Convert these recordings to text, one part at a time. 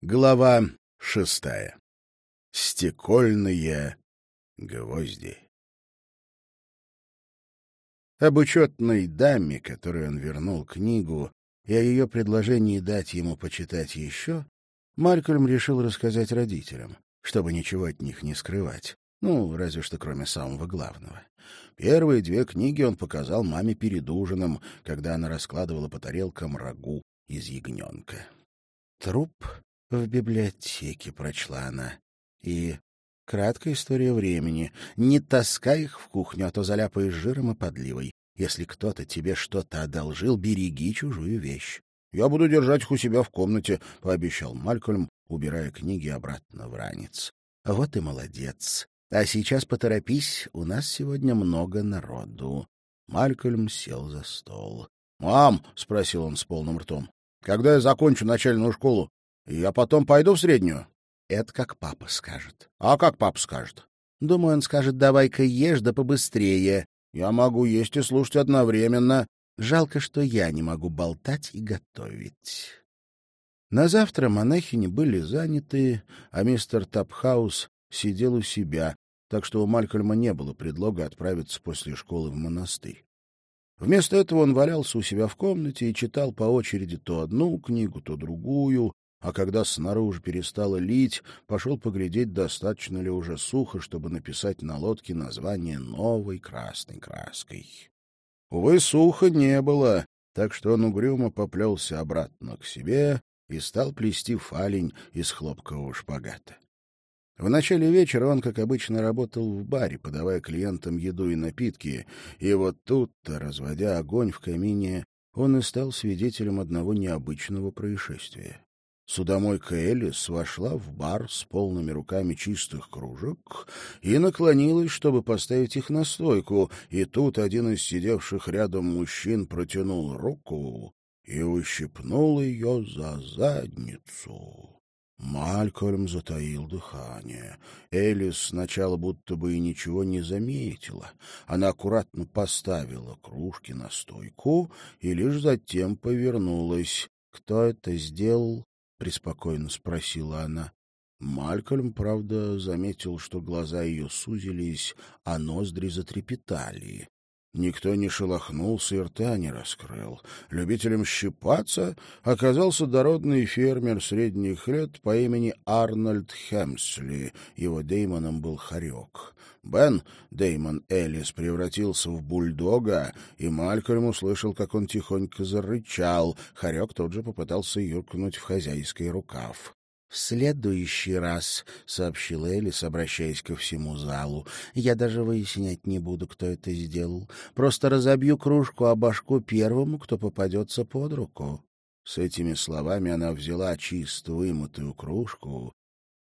Глава шестая. Стекольные гвозди. Об учетной даме, которой он вернул книгу, и о ее предложении дать ему почитать еще, Малькольм решил рассказать родителям, чтобы ничего от них не скрывать. Ну, разве что кроме самого главного. Первые две книги он показал маме перед ужином, когда она раскладывала по тарелкам рагу из ягненка. Труп в библиотеке, прочла она. И краткая история времени. Не таскай их в кухню, а то заляпаешь жиром и подливой. Если кто-то тебе что-то одолжил, береги чужую вещь. — Я буду держать их у себя в комнате, — пообещал Малькольм, убирая книги обратно в ранец. — Вот и молодец. А сейчас поторопись, у нас сегодня много народу. Малькольм сел за стол. — Мам, — спросил он с полным ртом, — когда я закончу начальную школу, я потом пойду в среднюю? Это как папа скажет. А как папа скажет? Думаю, он скажет, давай-ка ешь, да побыстрее. Я могу есть и слушать одновременно. Жалко, что я не могу болтать и готовить. На завтра монахини были заняты, а мистер Тапхаус сидел у себя, так что у Малькольма не было предлога отправиться после школы в монастырь. Вместо этого он валялся у себя в комнате и читал по очереди то одну книгу, то другую, а когда снаружи перестало лить, пошел поглядеть, достаточно ли уже сухо, чтобы написать на лодке название новой красной краской. Увы, сухо не было, так что он угрюмо поплелся обратно к себе и стал плести фалень из хлопкового шпагата. В начале вечера он, как обычно, работал в баре, подавая клиентам еду и напитки, и вот тут-то, разводя огонь в камине, он и стал свидетелем одного необычного происшествия. Судомойка Элис вошла в бар с полными руками чистых кружек и наклонилась, чтобы поставить их на стойку, и тут один из сидевших рядом мужчин протянул руку и ущипнул ее за задницу. Малькольм затаил дыхание. Элис сначала будто бы и ничего не заметила. Она аккуратно поставила кружки на стойку и лишь затем повернулась. Кто это сделал, — преспокойно спросила она. Малькольм, правда, заметил, что глаза ее сузились, а ноздри затрепетали. Никто не шелохнулся и рта не раскрыл. Любителем щипаться оказался дородный фермер средних лет по имени Арнольд Хемсли. Его деймоном был Харек. Бен, Деймон Элис, превратился в бульдога, и Малькольм услышал, как он тихонько зарычал. Харек тут же попытался юркнуть в хозяйский рукав. — В следующий раз, — сообщил Элис, обращаясь ко всему залу, — я даже выяснять не буду, кто это сделал. Просто разобью кружку о башку первому, кто попадется под руку. С этими словами она взяла чисто вымытую кружку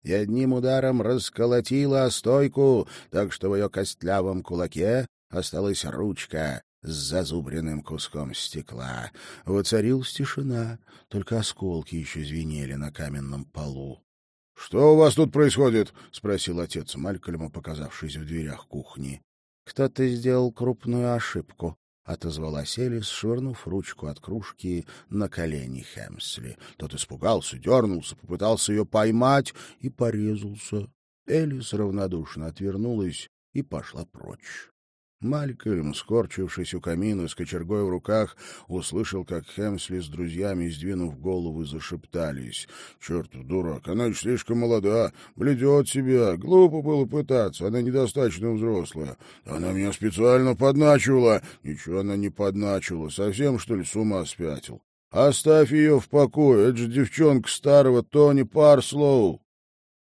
и одним ударом расколотила стойку, так что в ее костлявом кулаке осталась ручка с зазубренным куском стекла. Воцарилась тишина, только осколки еще звенели на каменном полу. — Что у вас тут происходит? — спросил отец Малькольма, показавшись в дверях кухни. — Кто-то сделал крупную ошибку, — отозвалась Элис, швырнув ручку от кружки на колени Хемсли. Тот испугался, дернулся, попытался ее поймать и порезался. Элис равнодушно отвернулась и пошла прочь. Малькольм, скорчившись у камина с кочергой в руках, услышал, как Хемсли с друзьями, сдвинув головы, зашептались. — Чертов дурак, она еще слишком молода, бледет себя, глупо было пытаться, она недостаточно взрослая. Она меня специально подначивала. Ничего она не подначивала, совсем, что ли, с ума спятил. Оставь ее в покое, это же девчонка старого Тони Парслоу.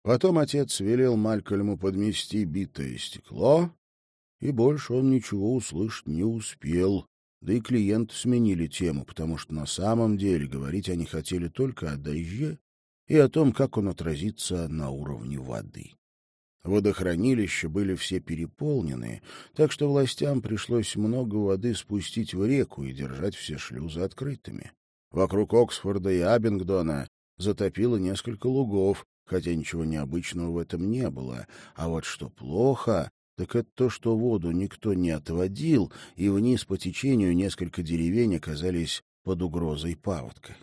Потом отец велел Малькольму подмести битое стекло, и больше он ничего услышать не успел. Да и клиенты сменили тему, потому что на самом деле говорить они хотели только о дожде и о том, как он отразится на уровне воды. Водохранилища были все переполнены, так что властям пришлось много воды спустить в реку и держать все шлюзы открытыми. Вокруг Оксфорда и Абингдона затопило несколько лугов, хотя ничего необычного в этом не было. А вот что плохо, так это то, что воду никто не отводил, и вниз по течению несколько деревень оказались под угрозой паводка.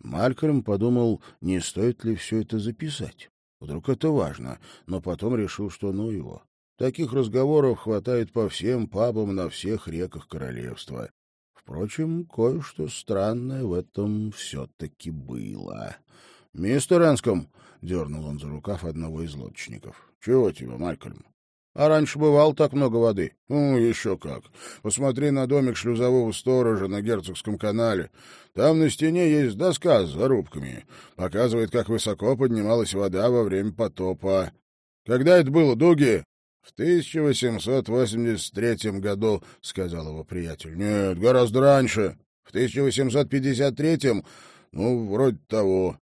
Малькольм подумал, не стоит ли все это записать. Вдруг это важно, но потом решил, что ну его. Таких разговоров хватает по всем пабам на всех реках королевства. Впрочем, кое-что странное в этом все-таки было. — Мистер Энском, — дернул он за рукав одного из лодочников. — Чего тебе, Малькольм? А раньше бывало так много воды. Ну, еще как. Посмотри на домик шлюзового сторожа на Герцогском канале. Там на стене есть доска с зарубками. Показывает, как высоко поднималась вода во время потопа. Когда это было, Дуги? В 1883 году, — сказал его приятель. Нет, гораздо раньше. В 1853-м, ну, вроде того.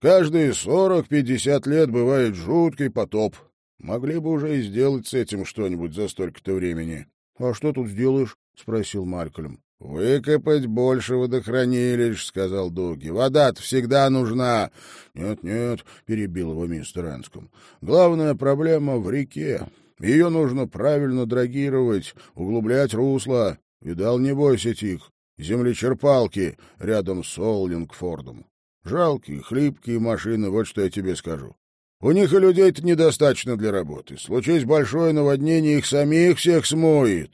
Каждые сорок-пятьдесят лет бывает жуткий потоп. Могли бы уже и сделать с этим что-нибудь за столько-то времени. — А что тут сделаешь? — спросил Малькольм. — Выкопать больше водохранилищ, — сказал Дуги. — Вода-то всегда нужна. Нет, — Нет-нет, — перебил его мистер Энском. — Главная проблема в реке. Ее нужно правильно драгировать, углублять русло. Видал, небось, этих землечерпалки рядом с Оллингфордом. Жалкие, хлипкие машины, вот что я тебе скажу. У них и людей-то недостаточно для работы. Случись большое наводнение, их самих всех смоет.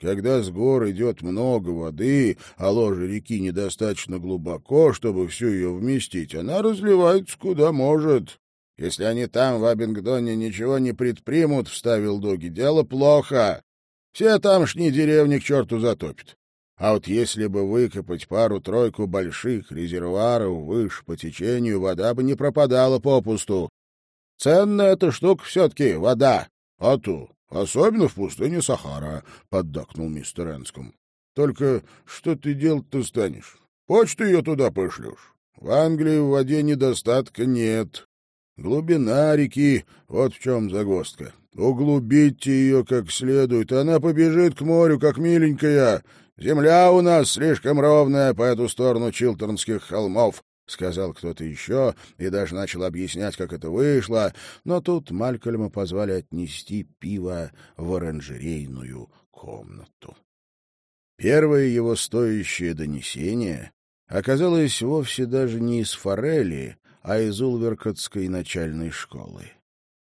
Когда с гор идет много воды, а ложе реки недостаточно глубоко, чтобы всю ее вместить, она разливается куда может. Если они там, в Абингдоне, ничего не предпримут, — вставил Доги, — дело плохо. Все тамшние деревни к черту затопят. А вот если бы выкопать пару-тройку больших резервуаров выше по течению, вода бы не пропадала попусту. Ценная эта штука все-таки вода. А то, особенно в пустыне Сахара, — поддакнул мистер Энском. Только что ты делать-то станешь? Почту ее туда пошлешь. В Англии в воде недостатка нет. Глубина реки — вот в чем загвоздка. Углубите ее как следует, она побежит к морю, как миленькая. Земля у нас слишком ровная по эту сторону Чилтернских холмов. — сказал кто-то еще, и даже начал объяснять, как это вышло, но тут Малькольма позвали отнести пиво в оранжерейную комнату. Первое его стоящее донесение оказалось вовсе даже не из Форели, а из Улверкотской начальной школы.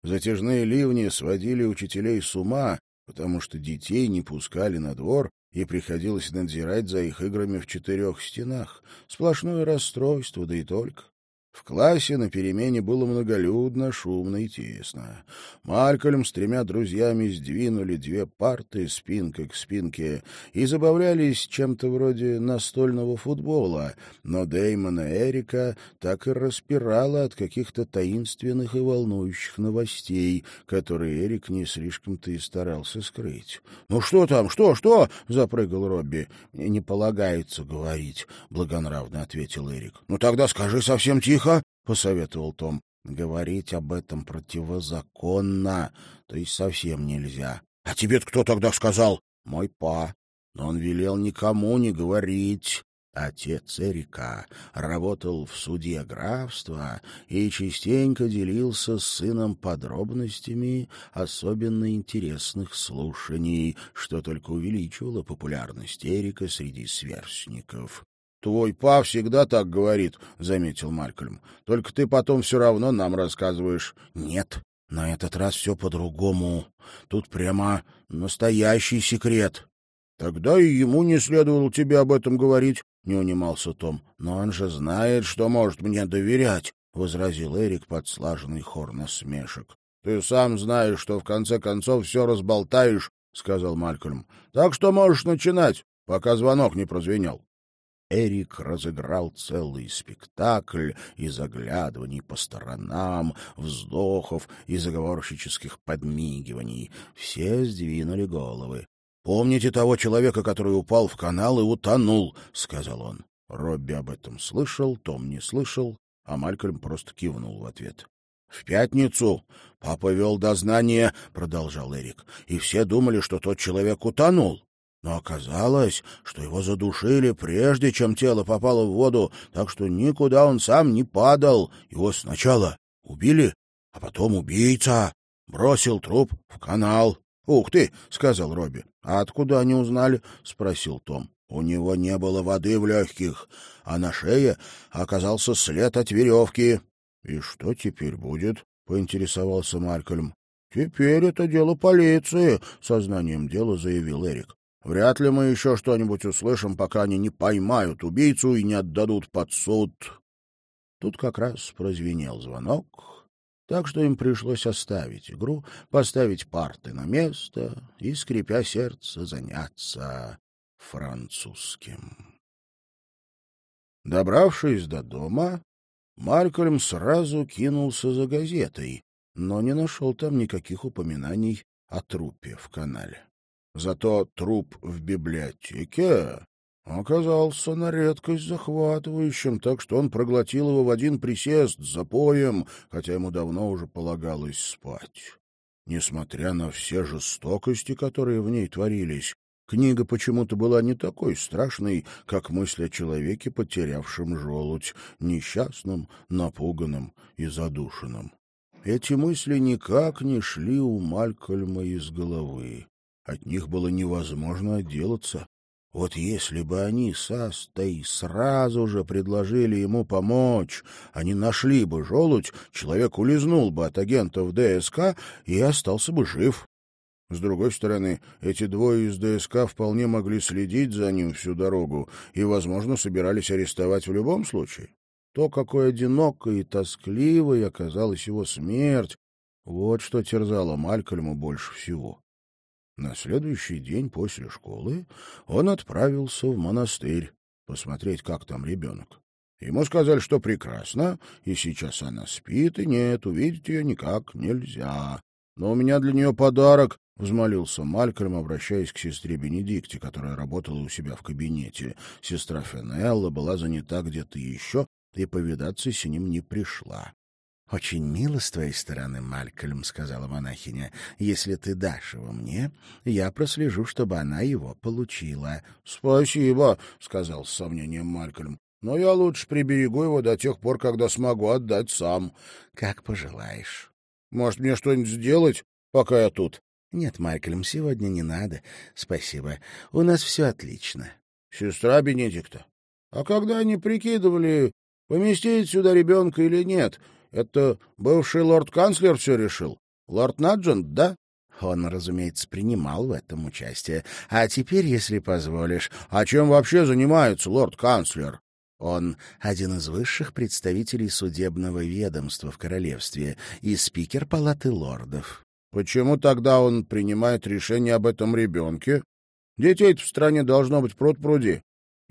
Затяжные ливни сводили учителей с ума, потому что детей не пускали на двор, и приходилось надзирать за их играми в четырех стенах. Сплошное расстройство, да и только. В классе на перемене было многолюдно, шумно и тесно. Малькольм с тремя друзьями сдвинули две парты спинкой к спинке и забавлялись чем-то вроде настольного футбола, но Дэймона Эрика так и распирало от каких-то таинственных и волнующих новостей, которые Эрик не слишком-то и старался скрыть. — Ну что там, что, что? — запрыгал Робби. — не полагается говорить, — благонравно ответил Эрик. — Ну тогда скажи совсем тихо тихо, — посоветовал Том. — Говорить об этом противозаконно, то есть совсем нельзя. — А тебе кто тогда сказал? — Мой па. Но он велел никому не говорить. Отец Эрика работал в суде графства и частенько делился с сыном подробностями особенно интересных слушаний, что только увеличивало популярность Эрика среди сверстников. Твой па всегда так говорит, — заметил Малькольм. — Только ты потом все равно нам рассказываешь. — Нет, на этот раз все по-другому. Тут прямо настоящий секрет. — Тогда и ему не следовало тебе об этом говорить, — не унимался Том. — Но он же знает, что может мне доверять, — возразил Эрик под слаженный хор насмешек. — Ты сам знаешь, что в конце концов все разболтаешь, — сказал Малькольм. — Так что можешь начинать, пока звонок не прозвенел. Эрик разыграл целый спектакль из оглядываний по сторонам, вздохов и заговорщических подмигиваний. Все сдвинули головы. — Помните того человека, который упал в канал и утонул? — сказал он. Робби об этом слышал, Том не слышал, а Малькольм просто кивнул в ответ. — В пятницу папа вел дознание, — продолжал Эрик, — и все думали, что тот человек утонул. Но оказалось, что его задушили, прежде чем тело попало в воду, так что никуда он сам не падал. Его сначала убили, а потом убийца бросил труп в канал. — Ух ты! — сказал Робби. — А откуда они узнали? — спросил Том. — У него не было воды в легких, а на шее оказался след от веревки. — И что теперь будет? — поинтересовался Малькольм. — Теперь это дело полиции, — сознанием дела заявил Эрик. — Вряд ли мы еще что-нибудь услышим, пока они не поймают убийцу и не отдадут под суд. Тут как раз прозвенел звонок, так что им пришлось оставить игру, поставить парты на место и, скрипя сердце, заняться французским. Добравшись до дома, Малькольм сразу кинулся за газетой, но не нашел там никаких упоминаний о трупе в канале. Зато труп в библиотеке оказался на редкость захватывающим, так что он проглотил его в один присест с запоем, хотя ему давно уже полагалось спать. Несмотря на все жестокости, которые в ней творились, Книга почему-то была не такой страшной, как мысль о человеке, потерявшем желудь, несчастном, напуганном и задушенном. Эти мысли никак не шли у Малькольма из головы. От них было невозможно отделаться. Вот если бы они с Астой сразу же предложили ему помочь, они нашли бы желудь, человек улизнул бы от агентов ДСК и остался бы жив. С другой стороны, эти двое из ДСК вполне могли следить за ним всю дорогу и, возможно, собирались арестовать в любом случае. То, какой одинокой и тоскливой оказалась его смерть, вот что терзало Малькольма больше всего. На следующий день после школы он отправился в монастырь посмотреть, как там ребенок. Ему сказали, что прекрасно, и сейчас она спит, и нет, увидеть ее никак нельзя. Но у меня для нее подарок, — взмолился Малькольм, обращаясь к сестре Бенедикте, которая работала у себя в кабинете. Сестра Фенелла была занята где-то еще, и повидаться с ним не пришла. — Очень мило с твоей стороны, Малькольм, — сказала монахиня. — Если ты дашь его мне, я прослежу, чтобы она его получила. — Спасибо, — сказал с сомнением Малькольм. — Но я лучше приберегу его до тех пор, когда смогу отдать сам. — Как пожелаешь. — Может, мне что-нибудь сделать, пока я тут? Нет, Майклем, сегодня не надо. Спасибо. У нас все отлично. Сестра Бенедикта. А когда они прикидывали, поместить сюда ребенка или нет, это бывший лорд-канцлер все решил? Лорд Наджент, да? Он, разумеется, принимал в этом участие. А теперь, если позволишь... А чем вообще занимается лорд-канцлер? Он один из высших представителей судебного ведомства в королевстве и спикер палаты лордов. Почему тогда он принимает решение об этом ребенке? детей в стране должно быть пруд-пруди.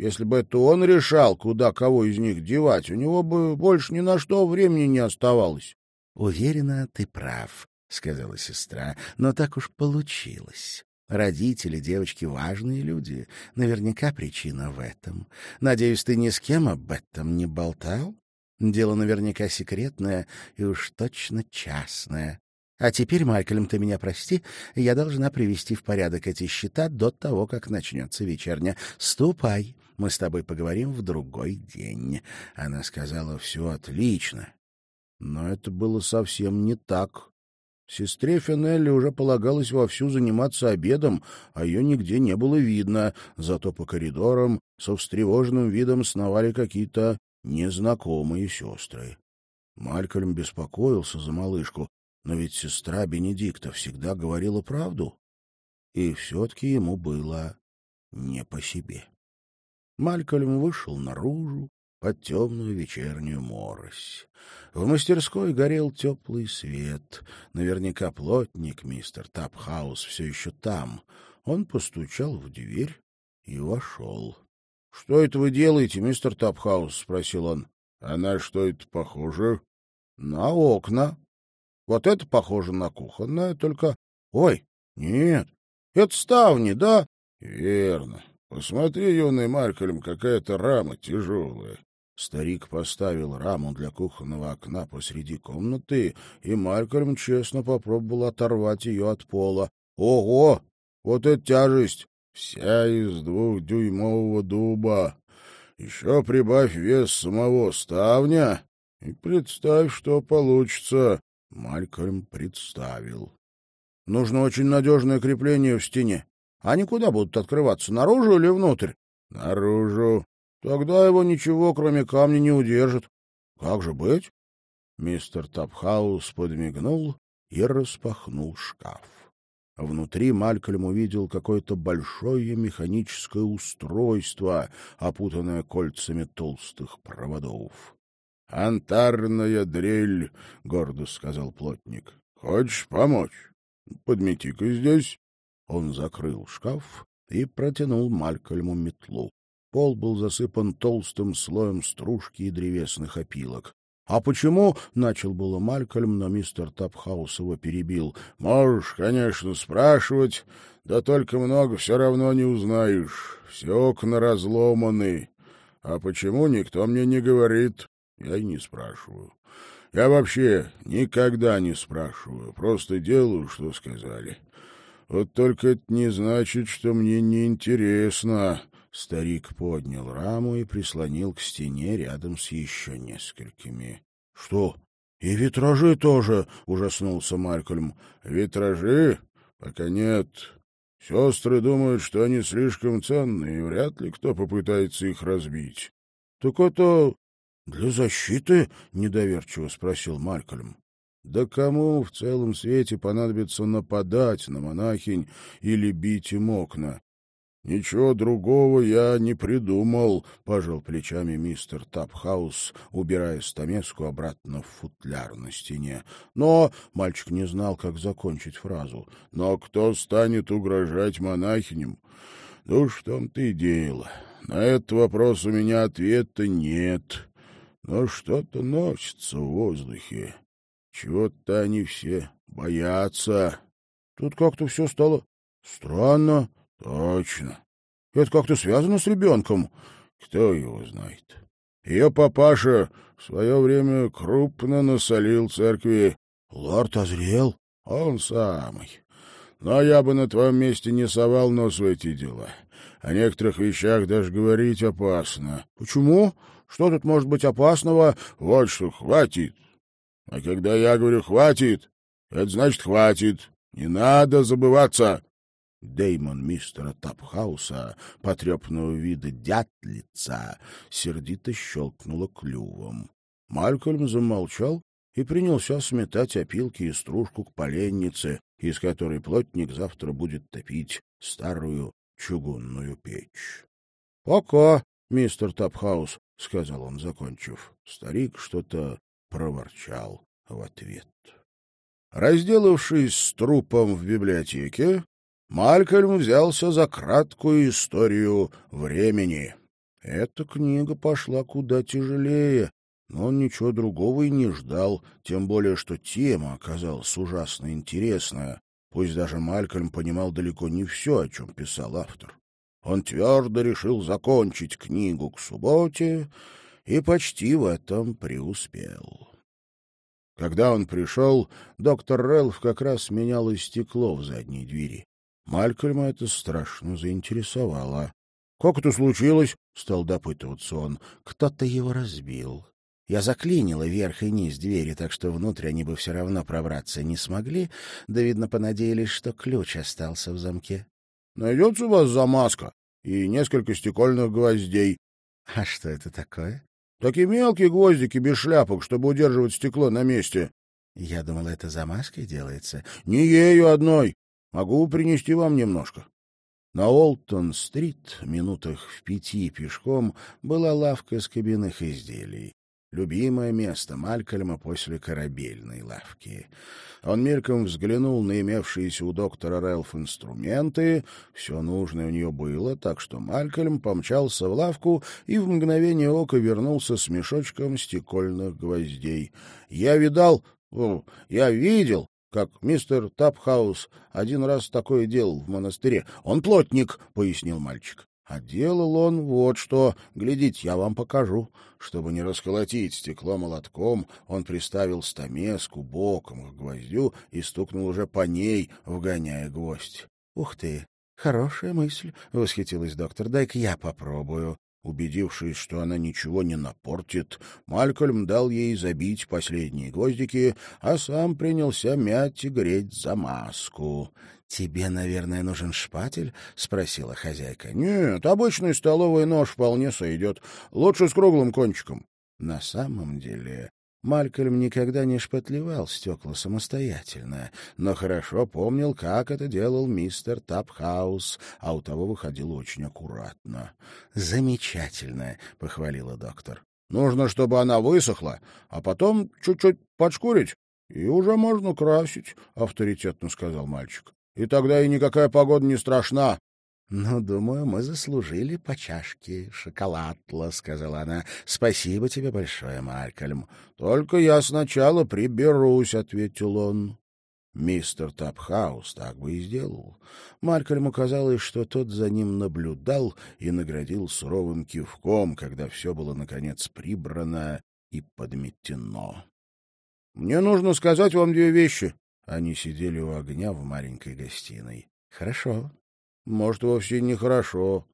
Если бы это он решал, куда кого из них девать, у него бы больше ни на что времени не оставалось. — Уверена, ты прав, — сказала сестра, — но так уж получилось. Родители девочки — важные люди. Наверняка причина в этом. Надеюсь, ты ни с кем об этом не болтал? Дело наверняка секретное и уж точно частное. А теперь, Малькольм, ты меня прости, я должна привести в порядок эти счета до того, как начнется вечерня. Ступай, мы с тобой поговорим в другой день. Она сказала, все отлично. Но это было совсем не так. Сестре Фенелли уже полагалось вовсю заниматься обедом, а ее нигде не было видно, зато по коридорам со встревоженным видом сновали какие-то незнакомые сестры. Малькольм беспокоился за малышку, но ведь сестра Бенедикта всегда говорила правду. И все-таки ему было не по себе. Малькольм вышел наружу под темную вечернюю морось. В мастерской горел теплый свет. Наверняка плотник, мистер Тапхаус, все еще там. Он постучал в дверь и вошел. — Что это вы делаете, мистер Тапхаус? — спросил он. — А на что это похоже? — На окна. Вот это похоже на кухонное, только... Ой, нет, это ставни, да? Верно. Посмотри, юный Малькольм, какая-то рама тяжелая. Старик поставил раму для кухонного окна посреди комнаты, и Малькольм честно попробовал оторвать ее от пола. Ого! Вот это тяжесть! Вся из двухдюймового дуба. Еще прибавь вес самого ставня, и представь, что получится. Малькольм представил. — Нужно очень надежное крепление в стене. Они куда будут открываться, наружу или внутрь? — Наружу. — Тогда его ничего, кроме камня, не удержит. — Как же быть? Мистер Тапхаус подмигнул и распахнул шкаф. Внутри Малькольм увидел какое-то большое механическое устройство, опутанное кольцами толстых проводов. — Антарная дрель, — гордо сказал плотник. — Хочешь помочь? Подмети-ка здесь. Он закрыл шкаф и протянул Малькольму метлу. Пол был засыпан толстым слоем стружки и древесных опилок. «А почему?» — начал было Малькольм, но мистер Тапхаус его перебил. «Можешь, конечно, спрашивать, да только много все равно не узнаешь. Все окна разломаны. А почему, никто мне не говорит. Я и не спрашиваю. Я вообще никогда не спрашиваю, просто делаю, что сказали. Вот только это не значит, что мне не интересно. Старик поднял раму и прислонил к стене рядом с еще несколькими. — Что? И витражи тоже? — ужаснулся Малькольм. — Витражи? Пока нет. Сестры думают, что они слишком ценные, и вряд ли кто попытается их разбить. — Так это для защиты? — недоверчиво спросил Малькольм. Да кому в целом свете понадобится нападать на монахинь или бить им окна? «Ничего другого я не придумал», — пожал плечами мистер Тапхаус, убирая стамеску обратно в футляр на стене. «Но...» — мальчик не знал, как закончить фразу. «Но кто станет угрожать монахиням?» «Ну, в том-то и дело. На этот вопрос у меня ответа нет. Но что-то носится в воздухе. Чего-то они все боятся. Тут как-то все стало странно». Точно. Это как-то связано с ребенком. Кто его знает. Ее папаша в свое время крупно насолил церкви. Лорд озрел? Он самый. Но я бы на твоем месте не совал нос в эти дела. О некоторых вещах даже говорить опасно. Почему? Что тут может быть опасного? Вот что, хватит. А когда я говорю «хватит», это значит «хватит». Не надо забываться. Деймон мистера Тапхауса, потрепанного вида дятлица, сердито щелкнула клювом. Малькольм замолчал и принялся сметать опилки и стружку к поленнице, из которой плотник завтра будет топить старую чугунную печь. — Пока, мистер Тапхаус, — сказал он, закончив. Старик что-то проворчал в ответ. Разделавшись с трупом в библиотеке, Малькольм взялся за краткую историю времени. Эта книга пошла куда тяжелее, но он ничего другого и не ждал, тем более что тема оказалась ужасно интересная, пусть даже Малькольм понимал далеко не все, о чем писал автор. Он твердо решил закончить книгу к субботе и почти в этом преуспел. Когда он пришел, доктор Рэлф как раз менял стекло в задней двери. Малькольма это страшно заинтересовало. — Как это случилось? — стал допытываться он. — Кто-то его разбил. Я заклинила верх и низ двери, так что внутрь они бы все равно пробраться не смогли, да, видно, понадеялись, что ключ остался в замке. — Найдется у вас замазка и несколько стекольных гвоздей. — А что это такое? — Такие мелкие гвоздики без шляпок, чтобы удерживать стекло на месте. — Я думала, это замазкой делается. — Не ею одной. Могу принести вам немножко. На Олтон-стрит, минутах в пяти пешком, была лавка с кабинных изделий. Любимое место Малькольма после корабельной лавки. Он мельком взглянул на имевшиеся у доктора Рэлф инструменты. Все нужное у нее было, так что Малькольм помчался в лавку и в мгновение ока вернулся с мешочком стекольных гвоздей. — Я видал... О, я видел, как мистер Тапхаус один раз такое делал в монастыре. Он плотник, — пояснил мальчик. А делал он вот что. Глядите, я вам покажу. Чтобы не расколотить стекло молотком, он приставил стамеску боком к гвоздю и стукнул уже по ней, вгоняя гвоздь. — Ух ты! Хорошая мысль, — восхитилась доктор. — Дай-ка я попробую. Убедившись, что она ничего не напортит, Малькольм дал ей забить последние гвоздики, а сам принялся мять и греть замазку. — Тебе, наверное, нужен шпатель? — спросила хозяйка. — Нет, обычный столовый нож вполне сойдет. Лучше с круглым кончиком. На самом деле Малькольм никогда не шпатлевал стекла самостоятельно, но хорошо помнил, как это делал мистер Тапхаус, а у того выходило очень аккуратно. «Замечательно», — похвалила доктор. «Нужно, чтобы она высохла, а потом чуть-чуть подшкурить, и уже можно красить», — авторитетно сказал мальчик. «И тогда и никакая погода не страшна. «Ну, думаю, мы заслужили по чашке шоколадла», — сказала она. «Спасибо тебе большое, Малькольм». «Только я сначала приберусь», — ответил он. Мистер Тапхаус так бы и сделал. Малькольму казалось, что тот за ним наблюдал и наградил суровым кивком, когда все было, наконец, прибрано и подметено. «Мне нужно сказать вам две вещи». Они сидели у огня в маленькой гостиной. «Хорошо», может, вовсе нехорошо.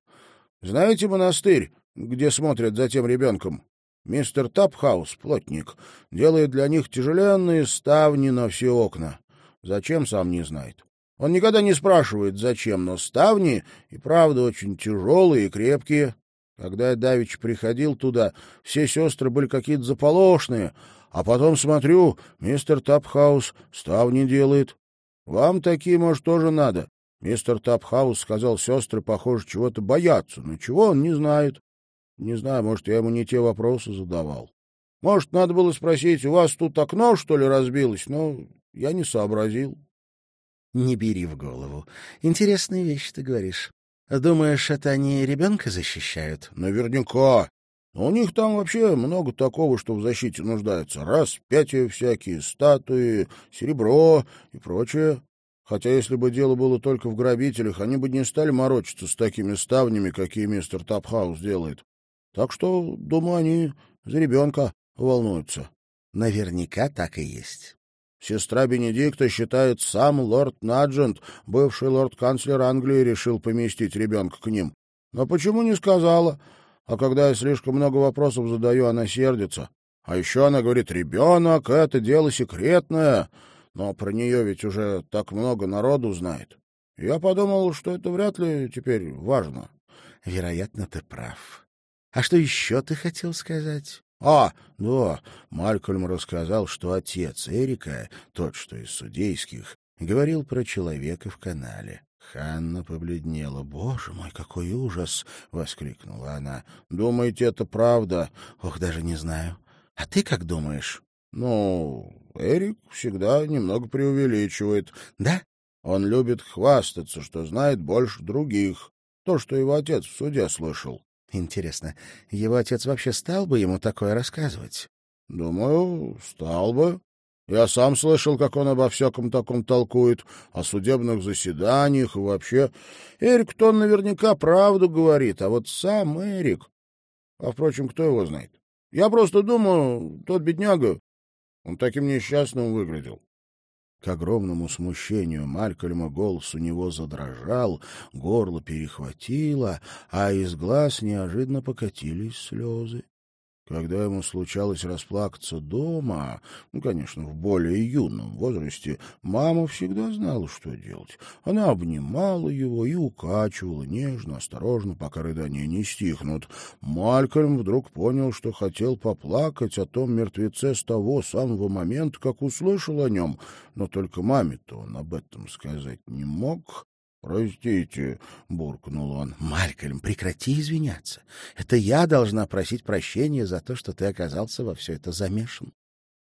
Знаете монастырь, где смотрят за тем ребенком? Мистер Тапхаус, плотник, делает для них тяжеленные ставни на все окна. Зачем, сам не знает. Он никогда не спрашивает, зачем, но ставни и правда очень тяжелые и крепкие. Когда я давеча приходил туда, все сестры были какие-то заполошные, а потом смотрю, мистер Тапхаус ставни делает. Вам такие, может, тоже надо. Мистер Тапхаус сказал, сестры, похоже, чего-то боятся, но чего он не знает. Не знаю, может, я ему не те вопросы задавал. Может, надо было спросить, у вас тут окно, что ли, разбилось, но я не сообразил. Не бери в голову. Интересные вещи ты говоришь. Думаешь, это они ребенка защищают? Наверняка. У них там вообще много такого, что в защите нуждается. Распятия всякие, статуи, серебро и прочее. Хотя если бы дело было только в грабителях, они бы не стали морочиться с такими ставнями, какие мистер Тапхаус делает. Так что, думаю, они за ребенка волнуются. Наверняка так и есть. Сестра Бенедикта считает, сам лорд Наджент, бывший лорд-канцлер Англии, решил поместить ребенка к ним. Но почему не сказала? А когда я слишком много вопросов задаю, она сердится. А еще она говорит, ребенок — это дело секретное. Но про нее ведь уже так много народу знает. Я подумал, что это вряд ли теперь важно. Вероятно, ты прав. А что еще ты хотел сказать? А, да, Малькольм рассказал, что отец Эрика, тот, что из судейских, говорил про человека в канале. Ханна побледнела. «Боже мой, какой ужас!» — воскликнула она. «Думаете, это правда?» «Ох, даже не знаю. А ты как думаешь?» Ну, Эрик всегда немного преувеличивает. Да? Он любит хвастаться, что знает больше других. То, что его отец в суде слышал. Интересно, его отец вообще стал бы ему такое рассказывать? Думаю, стал бы. Я сам слышал, как он обо всяком таком толкует, о судебных заседаниях и вообще. Эрик-то он наверняка правду говорит, а вот сам Эрик... А, впрочем, кто его знает? Я просто думаю, тот бедняга он таким несчастным выглядел. К огромному смущению Малькольма голос у него задрожал, горло перехватило, а из глаз неожиданно покатились слезы. Когда ему случалось расплакаться дома, ну, конечно, в более юном возрасте, мама всегда знала, что делать. Она обнимала его и укачивала нежно, осторожно, пока рыдания не стихнут. Малькольм вдруг понял, что хотел поплакать о том мертвеце с того самого момента, как услышал о нем, но только маме-то он об этом сказать не мог, «Простите», — буркнул он. «Малькольм, прекрати извиняться. Это я должна просить прощения за то, что ты оказался во все это замешан.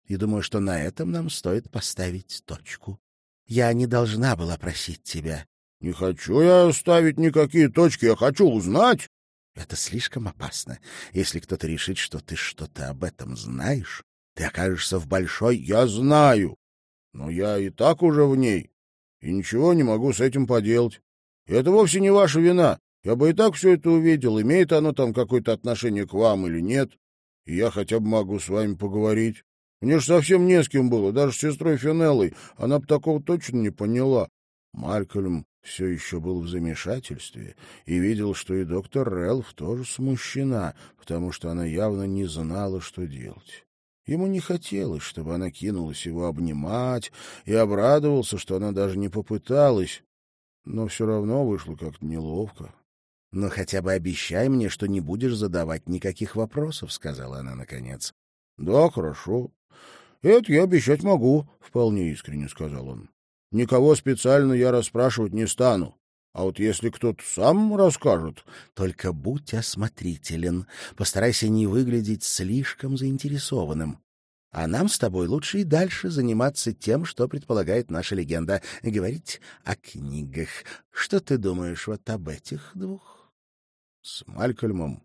И думаю, что на этом нам стоит поставить точку. Я не должна была просить тебя». «Не хочу я ставить никакие точки, я хочу узнать». «Это слишком опасно. Если кто-то решит, что ты что-то об этом знаешь, ты окажешься в большой...» «Я знаю, но я и так уже в ней и ничего не могу с этим поделать. И это вовсе не ваша вина. Я бы и так все это увидел, имеет оно там какое-то отношение к вам или нет. И я хотя бы могу с вами поговорить. Мне ж совсем не с кем было, даже с сестрой Финеллой. Она бы такого точно не поняла. Малькольм все еще был в замешательстве и видел, что и доктор Рэлф тоже смущена, потому что она явно не знала, что делать. Ему не хотелось, чтобы она кинулась его обнимать, и обрадовался, что она даже не попыталась, но все равно вышло как-то неловко. — Но хотя бы обещай мне, что не будешь задавать никаких вопросов, — сказала она наконец. — Да, хорошо. Это я обещать могу, — вполне искренне сказал он. — Никого специально я расспрашивать не стану. А вот если кто-то сам расскажет... Только будь осмотрителен, постарайся не выглядеть слишком заинтересованным. А нам с тобой лучше и дальше заниматься тем, что предполагает наша легенда, говорить о книгах. Что ты думаешь вот об этих двух? С Малькольмом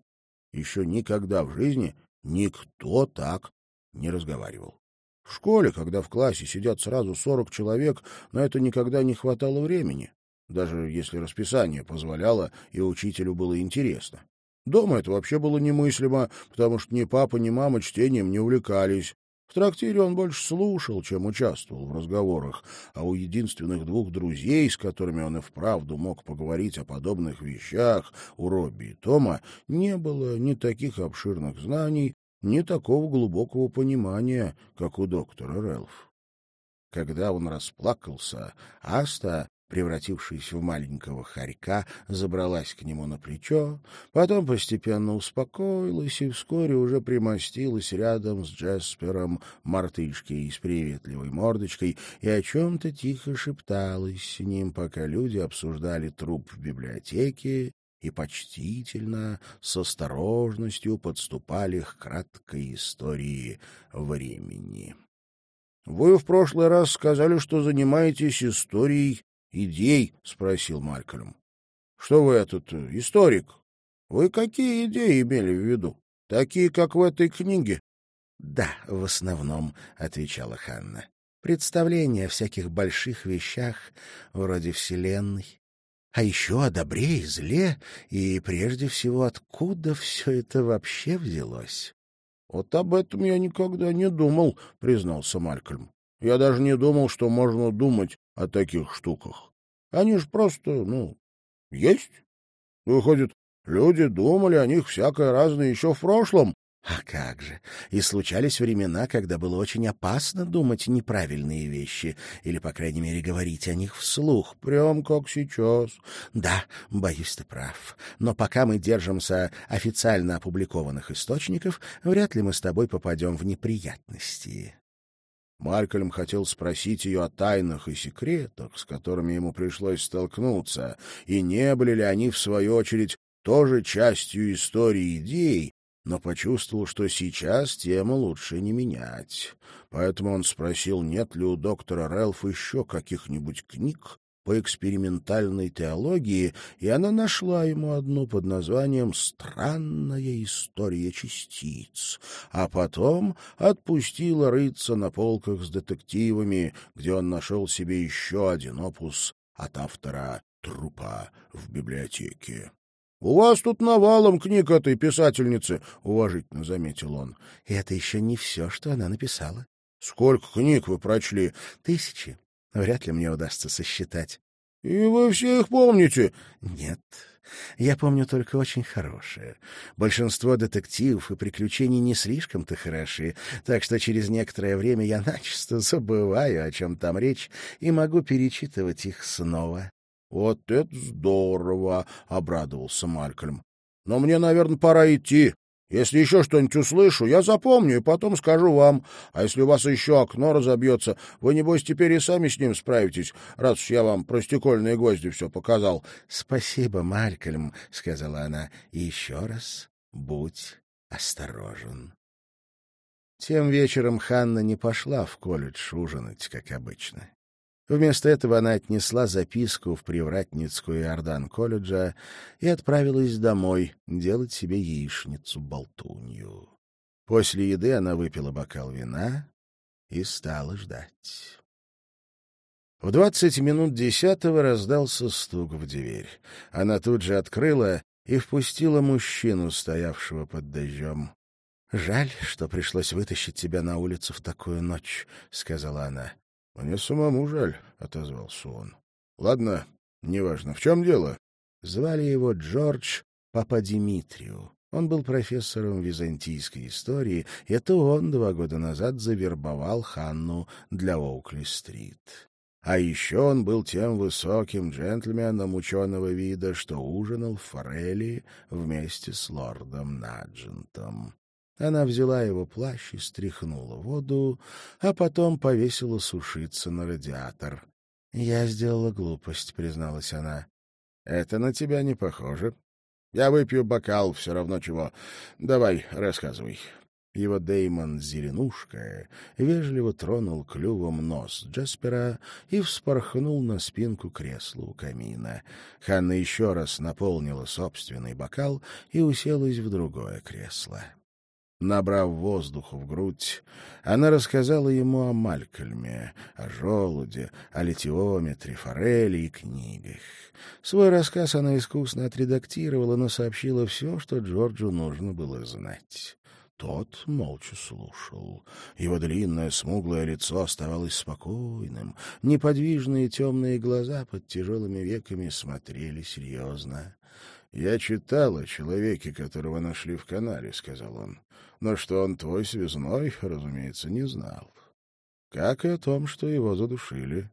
еще никогда в жизни никто так не разговаривал. В школе, когда в классе сидят сразу сорок человек, на это никогда не хватало времени даже если расписание позволяло и учителю было интересно. Дома это вообще было немыслимо, потому что ни папа, ни мама чтением не увлекались. В трактире он больше слушал, чем участвовал в разговорах, а у единственных двух друзей, с которыми он и вправду мог поговорить о подобных вещах, у Робби и Тома, не было ни таких обширных знаний, ни такого глубокого понимания, как у доктора Рэлф. Когда он расплакался, Аста превратившись в маленького хорька, забралась к нему на плечо, потом постепенно успокоилась и вскоре уже примостилась рядом с Джеспером, мартышкой с приветливой мордочкой, и о чем-то тихо шепталась с ним, пока люди обсуждали труп в библиотеке и почтительно, с осторожностью подступали к краткой истории времени. — Вы в прошлый раз сказали, что занимаетесь историей идей? — спросил Малькольм. — Что вы этот э, историк? Вы какие идеи имели в виду? Такие, как в этой книге? — Да, в основном, — отвечала Ханна. — Представления о всяких больших вещах, вроде Вселенной. А еще о добре и зле, и прежде всего, откуда все это вообще взялось? — Вот об этом я никогда не думал, — признался Малькольм. — Я даже не думал, что можно думать о таких штуках. Они ж просто, ну, есть. Выходит, люди думали о них всякое разное еще в прошлом. А как же! И случались времена, когда было очень опасно думать неправильные вещи, или, по крайней мере, говорить о них вслух, прям как сейчас. Да, боюсь, ты прав. Но пока мы держимся официально опубликованных источников, вряд ли мы с тобой попадем в неприятности. Малькольм хотел спросить ее о тайнах и секретах, с которыми ему пришлось столкнуться, и не были ли они, в свою очередь, тоже частью истории идей, но почувствовал, что сейчас тему лучше не менять. Поэтому он спросил, нет ли у доктора Рэлф еще каких-нибудь книг, по экспериментальной теологии, и она нашла ему одну под названием «Странная история частиц», а потом отпустила рыться на полках с детективами, где он нашел себе еще один опус от автора «Трупа в библиотеке». — У вас тут навалом книг этой писательницы, — уважительно заметил он. — это еще не все, что она написала. — Сколько книг вы прочли? — Тысячи. Вряд ли мне удастся сосчитать. — И вы все их помните? — Нет. Я помню только очень хорошее. Большинство детективов и приключений не слишком-то хороши, так что через некоторое время я начисто забываю, о чем там речь, и могу перечитывать их снова. — Вот это здорово! — обрадовался Малькольм. — Но мне, наверное, пора идти. Если еще что-нибудь услышу, я запомню и потом скажу вам. А если у вас еще окно разобьется, вы, небось, теперь и сами с ним справитесь, раз уж я вам про стекольные гвозди все показал. — Спасибо, Малькольм, — сказала она, — и еще раз будь осторожен. Тем вечером Ханна не пошла в колледж ужинать, как обычно. Вместо этого она отнесла записку в Привратницкую Иордан колледжа и отправилась домой делать себе яичницу-болтунью. После еды она выпила бокал вина и стала ждать. В двадцать минут десятого раздался стук в дверь. Она тут же открыла и впустила мужчину, стоявшего под дождем. — Жаль, что пришлось вытащить тебя на улицу в такую ночь, — сказала она. — Мне самому жаль, — отозвался он. — Ладно, Неважно, в чем дело? Звали его Джордж Пападимитрию. Он был профессором византийской истории, и это он два года назад завербовал Ханну для Оукли-стрит. А еще он был тем высоким джентльменом ученого вида, что ужинал в форели вместе с лордом Наджентом. Она взяла его плащ и стряхнула воду, а потом повесила сушиться на радиатор. — Я сделала глупость, — призналась она. — Это на тебя не похоже. Я выпью бокал, все равно чего. Давай, рассказывай. Его Деймон Зеленушка вежливо тронул клювом нос Джаспера и вспорхнул на спинку кресла у камина. Ханна еще раз наполнила собственный бокал и уселась в другое кресло. Набрав воздуху в грудь, она рассказала ему о Малькольме, о желуде, о литиометре, форели и книгах. Свой рассказ она искусно отредактировала, но сообщила все, что Джорджу нужно было знать. Тот молча слушал. Его длинное смуглое лицо оставалось спокойным, неподвижные темные глаза под тяжелыми веками смотрели серьезно. — Я читал о человеке, которого нашли в канале, — сказал он но что он твой связной, разумеется, не знал. Как и о том, что его задушили.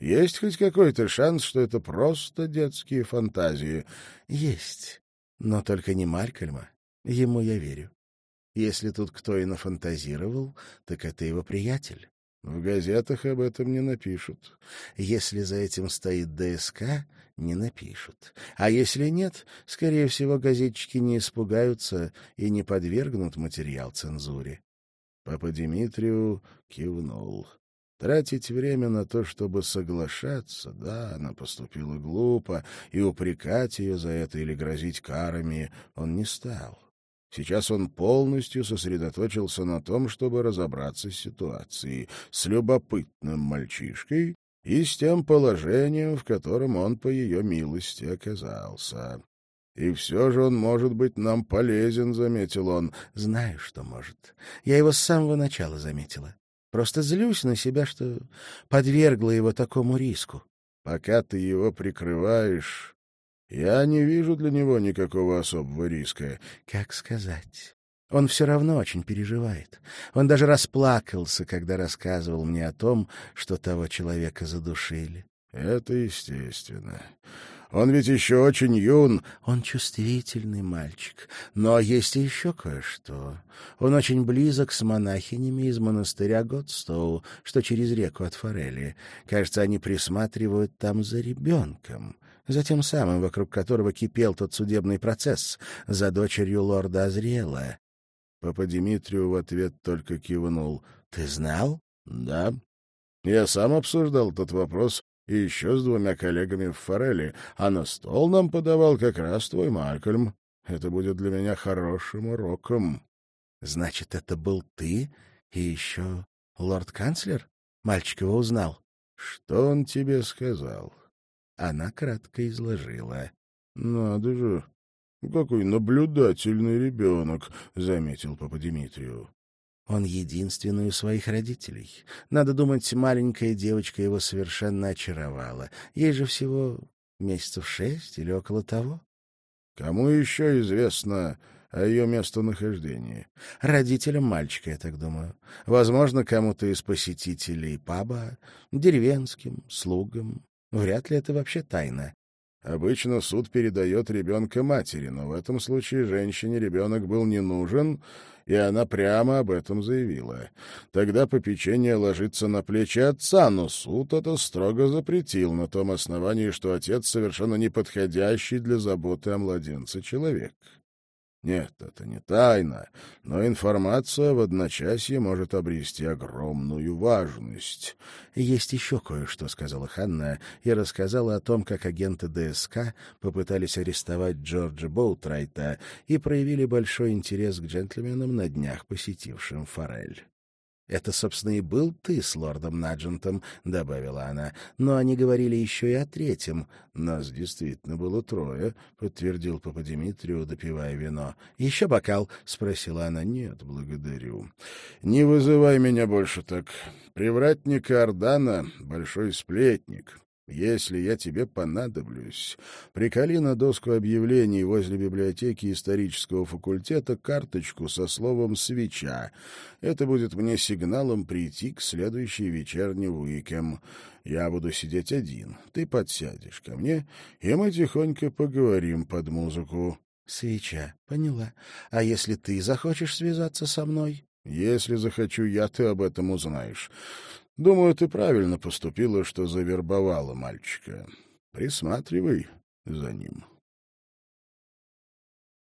Есть хоть какой-то шанс, что это просто детские фантазии? Есть, но только не Малькольма. Ему я верю. Если тут кто и нафантазировал, так это его приятель. В газетах об этом не напишут. Если за этим стоит ДСК, не напишут. А если нет, скорее всего, газетчики не испугаются и не подвергнут материал цензуре. Папа Дмитрию кивнул. Тратить время на то, чтобы соглашаться, да, она поступила глупо, и упрекать ее за это или грозить карами он не стал. Сейчас он полностью сосредоточился на том, чтобы разобраться с ситуацией, с любопытным мальчишкой и с тем положением, в котором он по ее милости оказался. «И все же он может быть нам полезен», — заметил он. «Знаю, что может. Я его с самого начала заметила. Просто злюсь на себя, что подвергла его такому риску». «Пока ты его прикрываешь, я не вижу для него никакого особого риска. Как сказать? Он все равно очень переживает. Он даже расплакался, когда рассказывал мне о том, что того человека задушили. Это естественно. Он ведь еще очень юн. Он чувствительный мальчик. Но есть и еще кое-что. Он очень близок с монахинями из монастыря Годстоу, что через реку от Форели. Кажется, они присматривают там за ребенком за тем самым, вокруг которого кипел тот судебный процесс, за дочерью лорда Азриэла. Папа Дмитрию в ответ только кивнул. — Ты знал? — Да. Я сам обсуждал этот вопрос и еще с двумя коллегами в Форели, а на стол нам подавал как раз твой Малькольм. Это будет для меня хорошим уроком. — Значит, это был ты и еще лорд-канцлер? Мальчик его узнал. — Что он тебе сказал? Она кратко изложила. — Надо же, какой наблюдательный ребенок, — заметил папа Дмитрию. Он единственный у своих родителей. Надо думать, маленькая девочка его совершенно очаровала. Ей же всего месяцев шесть или около того. Кому еще известно о ее местонахождении? Родителям мальчика, я так думаю. Возможно, кому-то из посетителей паба, деревенским, слугам. Вряд ли это вообще тайна. Обычно суд передает ребенка матери, но в этом случае женщине ребенок был не нужен, и она прямо об этом заявила. Тогда попечение ложится на плечи отца, но суд это строго запретил на том основании, что отец совершенно неподходящий для заботы о младенце человек. Нет, это не тайна, но информация в одночасье может обрести огромную важность. — Есть еще кое-что, — сказала Ханна, и рассказала о том, как агенты ДСК попытались арестовать Джорджа Боутрайта и проявили большой интерес к джентльменам на днях, посетившим Форель. «Это, собственно, и был ты с лордом Наджентом», — добавила она. «Но они говорили еще и о третьем». «Нас действительно было трое», — подтвердил папа Дмитрию, допивая вино. «Еще бокал?» — спросила она. «Нет, благодарю. Не вызывай меня больше так. Привратник Ордана — большой сплетник. Если я тебе понадоблюсь, приколи на доску объявлений возле библиотеки исторического факультета карточку со словом «свеча». Это будет мне сигналом прийти к следующей вечерней уикем. Я буду сидеть один, ты подсядешь ко мне, и мы тихонько поговорим под музыку. Свеча, поняла. А если ты захочешь связаться со мной? Если захочу я, ты об этом узнаешь. Думаю, ты правильно поступила, что завербовала мальчика. Присматривай за ним.